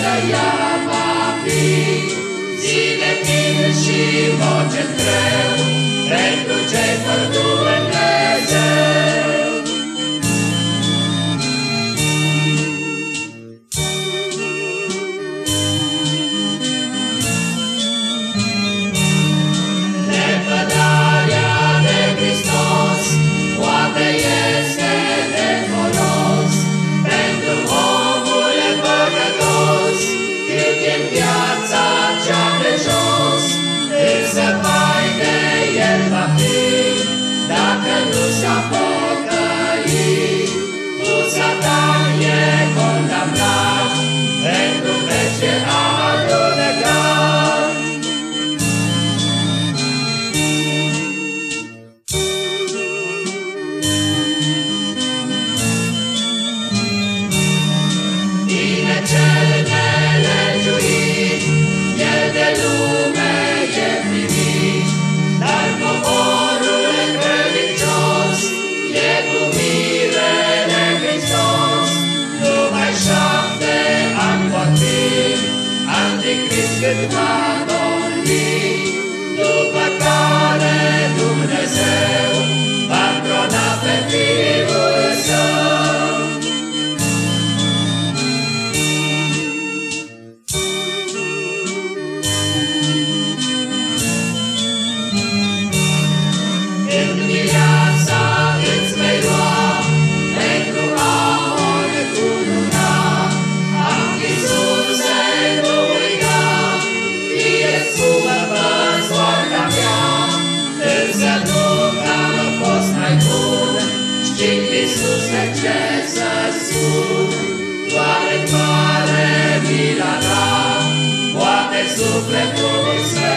să ea va fi, zile pline și voce întregi. cel nelegiuit, e de lume e primit, dar poporul credincios e cu mirele Hristos. Numai șapte ani vor fi, anticrist cât mai bun, doar în mare mila ta, poate sufletul să